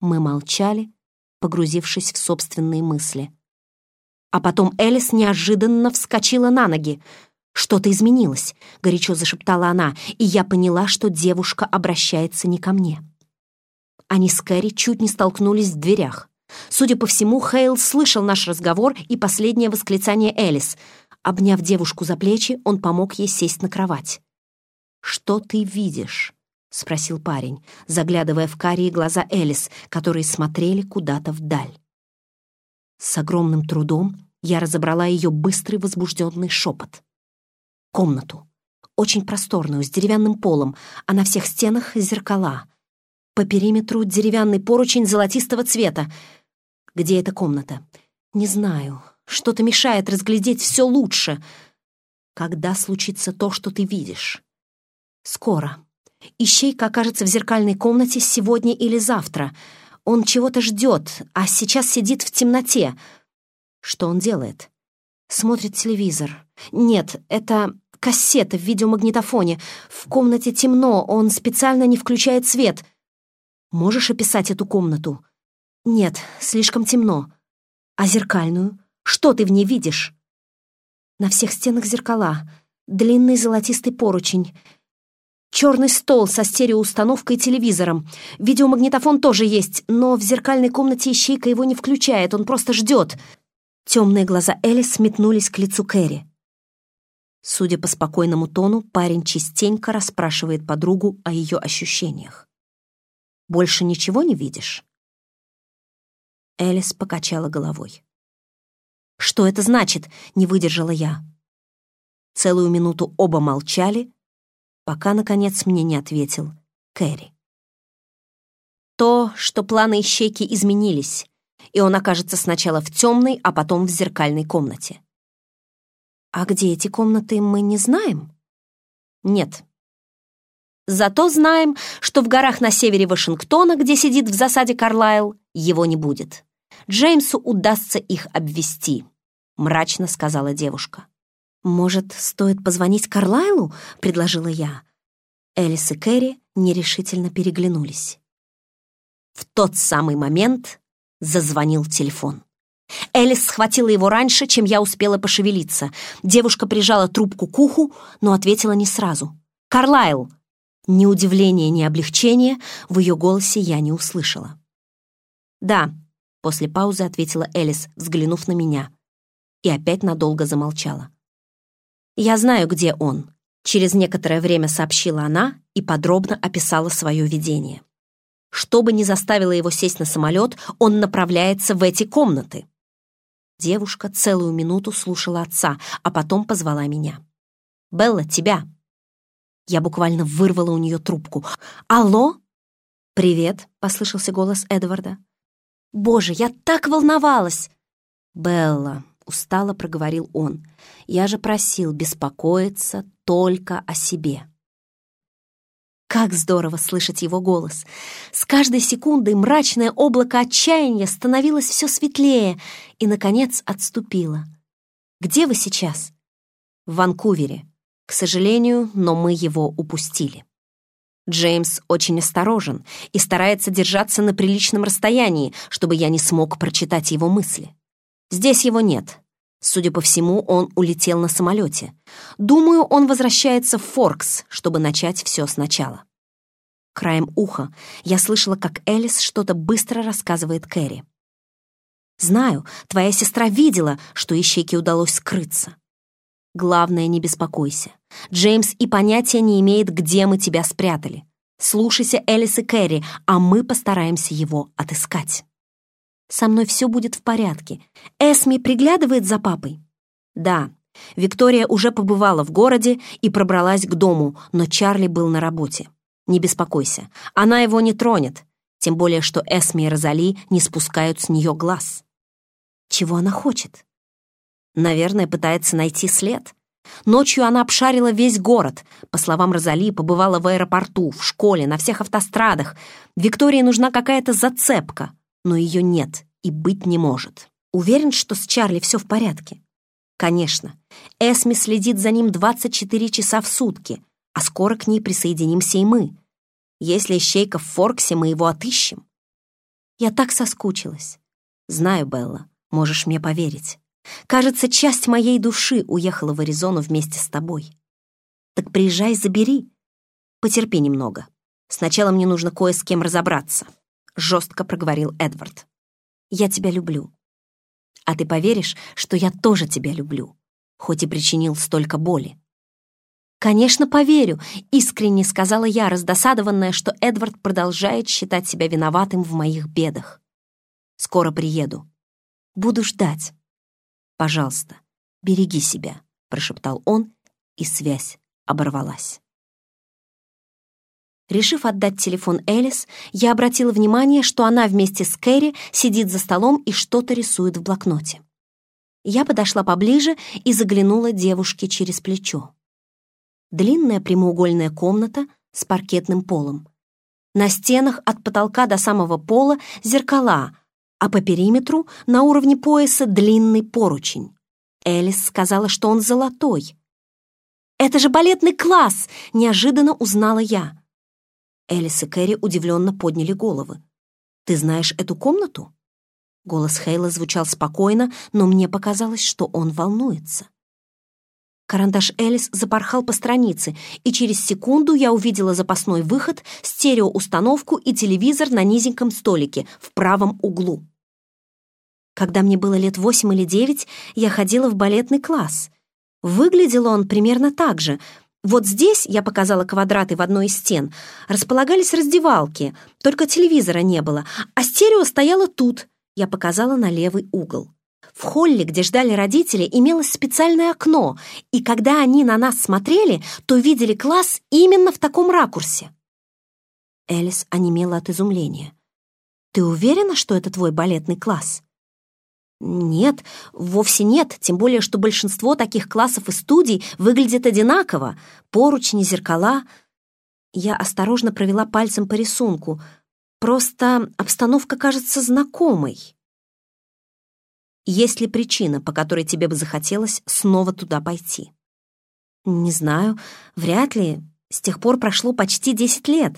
Мы молчали, погрузившись в собственные мысли. А потом Элис неожиданно вскочила на ноги. «Что-то изменилось», — горячо зашептала она, и я поняла, что девушка обращается не ко мне. Они с Кэрри чуть не столкнулись в дверях. Судя по всему, Хейл слышал наш разговор и последнее восклицание Элис. Обняв девушку за плечи, он помог ей сесть на кровать. «Что ты видишь?» — спросил парень, заглядывая в карие глаза Элис, которые смотрели куда-то вдаль. С огромным трудом я разобрала ее быстрый возбужденный шепот. Комнату. Очень просторную, с деревянным полом, а на всех стенах зеркала. По периметру деревянный поручень золотистого цвета. Где эта комната? Не знаю. Что-то мешает разглядеть все лучше. Когда случится то, что ты видишь? Скоро. Ищейка окажется в зеркальной комнате сегодня или завтра. Он чего-то ждет, а сейчас сидит в темноте. Что он делает? Смотрит телевизор. Нет, это кассета в видеомагнитофоне. В комнате темно, он специально не включает свет. Можешь описать эту комнату? Нет, слишком темно. А зеркальную? Что ты в ней видишь? На всех стенах зеркала. Длинный золотистый поручень — Черный стол со стереоустановкой и телевизором. Видеомагнитофон тоже есть, но в зеркальной комнате ищейка его не включает, он просто ждет. Темные глаза Элис метнулись к лицу Кэрри. Судя по спокойному тону, парень частенько расспрашивает подругу о ее ощущениях. «Больше ничего не видишь?» Элис покачала головой. «Что это значит?» — не выдержала я. Целую минуту оба молчали, пока, наконец, мне не ответил Кэрри. То, что планы ищейки изменились, и он окажется сначала в темной, а потом в зеркальной комнате. А где эти комнаты, мы не знаем? Нет. Зато знаем, что в горах на севере Вашингтона, где сидит в засаде Карлайл, его не будет. Джеймсу удастся их обвести, мрачно сказала девушка. «Может, стоит позвонить Карлайлу?» — предложила я. Элис и Кэрри нерешительно переглянулись. В тот самый момент зазвонил телефон. Элис схватила его раньше, чем я успела пошевелиться. Девушка прижала трубку к уху, но ответила не сразу. «Карлайл!» Ни удивления, ни облегчения в ее голосе я не услышала. «Да», — после паузы ответила Элис, взглянув на меня. И опять надолго замолчала. «Я знаю, где он», — через некоторое время сообщила она и подробно описала свое видение. Что бы ни заставило его сесть на самолет, он направляется в эти комнаты. Девушка целую минуту слушала отца, а потом позвала меня. «Белла, тебя!» Я буквально вырвала у нее трубку. «Алло?» «Привет», — послышался голос Эдварда. «Боже, я так волновалась!» «Белла, устало проговорил он. «Я же просил беспокоиться только о себе». Как здорово слышать его голос! С каждой секундой мрачное облако отчаяния становилось все светлее и, наконец, отступило. «Где вы сейчас?» «В Ванкувере. К сожалению, но мы его упустили». Джеймс очень осторожен и старается держаться на приличном расстоянии, чтобы я не смог прочитать его мысли. Здесь его нет. Судя по всему, он улетел на самолете. Думаю, он возвращается в Форкс, чтобы начать все сначала. Краем уха я слышала, как Элис что-то быстро рассказывает Кэрри. «Знаю, твоя сестра видела, что ищейке удалось скрыться. Главное, не беспокойся. Джеймс и понятия не имеет, где мы тебя спрятали. Слушайся Элис и Кэрри, а мы постараемся его отыскать». Со мной все будет в порядке. Эсми приглядывает за папой?» «Да». Виктория уже побывала в городе и пробралась к дому, но Чарли был на работе. «Не беспокойся, она его не тронет, тем более что Эсми и Розали не спускают с нее глаз». «Чего она хочет?» «Наверное, пытается найти след». Ночью она обшарила весь город. По словам Розали, побывала в аэропорту, в школе, на всех автострадах. Виктории нужна какая-то зацепка но ее нет и быть не может. Уверен, что с Чарли все в порядке? Конечно. Эсми следит за ним 24 часа в сутки, а скоро к ней присоединимся и мы. Если ищейка в Форксе, мы его отыщем. Я так соскучилась. Знаю, Белла, можешь мне поверить. Кажется, часть моей души уехала в Аризону вместе с тобой. Так приезжай, забери. Потерпи немного. Сначала мне нужно кое с кем разобраться», — жестко проговорил Эдвард. «Я тебя люблю. А ты поверишь, что я тоже тебя люблю, хоть и причинил столько боли?» «Конечно, поверю», — искренне сказала я, раздосадованная, что Эдвард продолжает считать себя виноватым в моих бедах. «Скоро приеду. Буду ждать. Пожалуйста, береги себя», — прошептал он, и связь оборвалась. Решив отдать телефон Элис, я обратила внимание, что она вместе с Кэрри сидит за столом и что-то рисует в блокноте. Я подошла поближе и заглянула девушке через плечо. Длинная прямоугольная комната с паркетным полом. На стенах от потолка до самого пола зеркала, а по периметру на уровне пояса длинный поручень. Элис сказала, что он золотой. «Это же балетный класс!» — неожиданно узнала я. Элис и Кэрри удивленно подняли головы. «Ты знаешь эту комнату?» Голос Хейла звучал спокойно, но мне показалось, что он волнуется. Карандаш Элис запорхал по странице, и через секунду я увидела запасной выход, стереоустановку и телевизор на низеньком столике в правом углу. Когда мне было лет восемь или девять, я ходила в балетный класс. Выглядел он примерно так же, вот здесь, я показала квадраты в одной из стен, располагались раздевалки, только телевизора не было, а стерео стояло тут, я показала на левый угол. В холле, где ждали родители, имелось специальное окно, и когда они на нас смотрели, то видели класс именно в таком ракурсе. Элис онемела от изумления. «Ты уверена, что это твой балетный класс?» Нет, вовсе нет, тем более, что большинство таких классов и студий выглядят одинаково. Поручни, зеркала. Я осторожно провела пальцем по рисунку. Просто обстановка кажется знакомой. Есть ли причина, по которой тебе бы захотелось снова туда пойти? Не знаю, вряд ли. С тех пор прошло почти десять лет.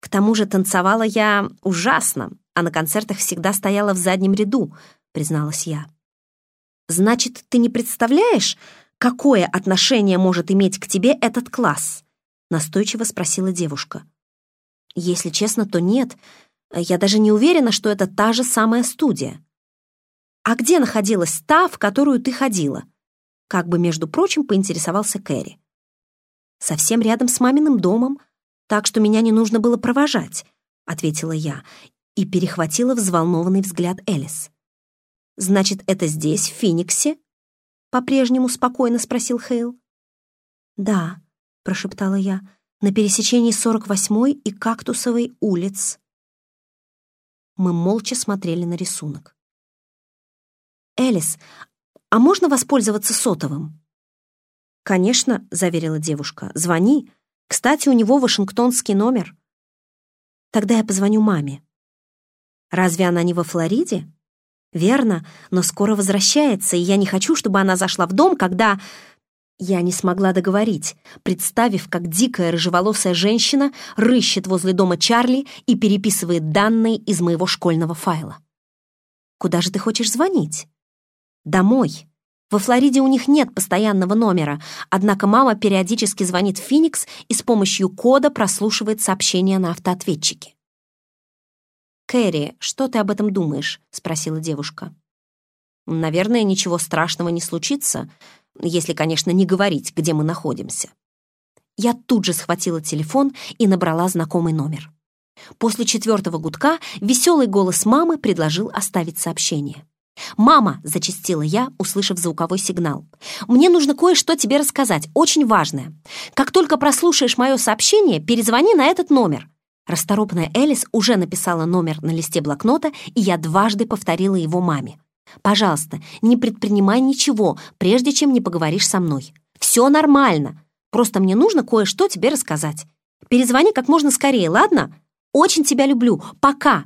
К тому же танцевала я ужасно, а на концертах всегда стояла в заднем ряду —— призналась я. «Значит, ты не представляешь, какое отношение может иметь к тебе этот класс?» — настойчиво спросила девушка. «Если честно, то нет. Я даже не уверена, что это та же самая студия. А где находилась та, в которую ты ходила?» Как бы, между прочим, поинтересовался Кэрри. «Совсем рядом с маминым домом, так что меня не нужно было провожать», — ответила я и перехватила взволнованный взгляд Элис. «Значит, это здесь, в Фениксе?» — по-прежнему спокойно спросил Хейл. «Да», — прошептала я, — «на пересечении 48-й и Кактусовой улиц». Мы молча смотрели на рисунок. «Элис, а можно воспользоваться сотовым?» «Конечно», — заверила девушка, — «звони. Кстати, у него вашингтонский номер». «Тогда я позвоню маме». «Разве она не во Флориде?» Верно, но скоро возвращается, и я не хочу, чтобы она зашла в дом, когда... Я не смогла договорить, представив, как дикая рыжеволосая женщина рыщет возле дома Чарли и переписывает данные из моего школьного файла. «Куда же ты хочешь звонить?» «Домой. Во Флориде у них нет постоянного номера, однако мама периодически звонит в Феникс и с помощью кода прослушивает сообщения на автоответчике. «Кэрри, что ты об этом думаешь?» — спросила девушка. «Наверное, ничего страшного не случится, если, конечно, не говорить, где мы находимся». Я тут же схватила телефон и набрала знакомый номер. После четвертого гудка веселый голос мамы предложил оставить сообщение. «Мама!» — зачастила я, услышав звуковой сигнал. «Мне нужно кое-что тебе рассказать, очень важное. Как только прослушаешь мое сообщение, перезвони на этот номер. Расторопная Элис уже написала номер на листе блокнота, и я дважды повторила его маме. «Пожалуйста, не предпринимай ничего, прежде чем не поговоришь со мной. Все нормально. Просто мне нужно кое-что тебе рассказать. Перезвони как можно скорее, ладно? Очень тебя люблю. Пока!»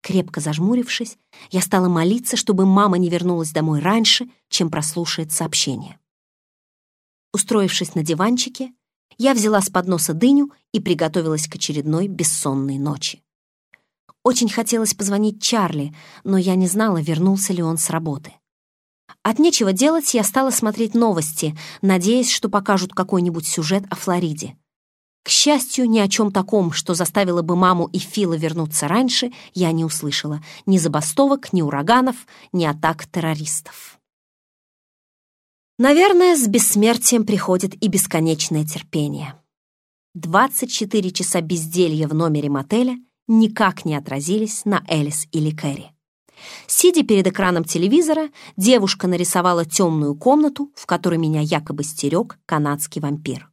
Крепко зажмурившись, я стала молиться, чтобы мама не вернулась домой раньше, чем прослушает сообщение. Устроившись на диванчике, я взяла с подноса дыню и приготовилась к очередной бессонной ночи. Очень хотелось позвонить Чарли, но я не знала, вернулся ли он с работы. От нечего делать я стала смотреть новости, надеясь, что покажут какой-нибудь сюжет о Флориде. К счастью, ни о чем таком, что заставило бы маму и Фила вернуться раньше, я не услышала. Ни забастовок, ни ураганов, ни атак террористов. Наверное, с бессмертием приходит и бесконечное терпение. 24 часа безделья в номере мотеля никак не отразились на Элис или Кэрри. Сидя перед экраном телевизора, девушка нарисовала темную комнату, в которой меня якобы стерег канадский вампир.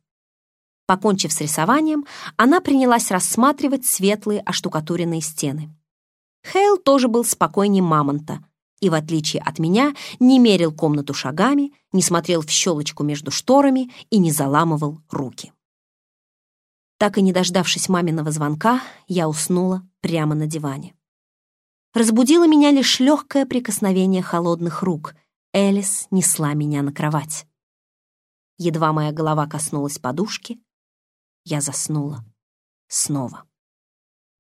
Покончив с рисованием, она принялась рассматривать светлые оштукатуренные стены. Хейл тоже был спокойнее мамонта и, в отличие от меня, не мерил комнату шагами, не смотрел в щелочку между шторами и не заламывал руки. Так и не дождавшись маминого звонка, я уснула прямо на диване. Разбудило меня лишь легкое прикосновение холодных рук. Элис несла меня на кровать. Едва моя голова коснулась подушки, я заснула снова.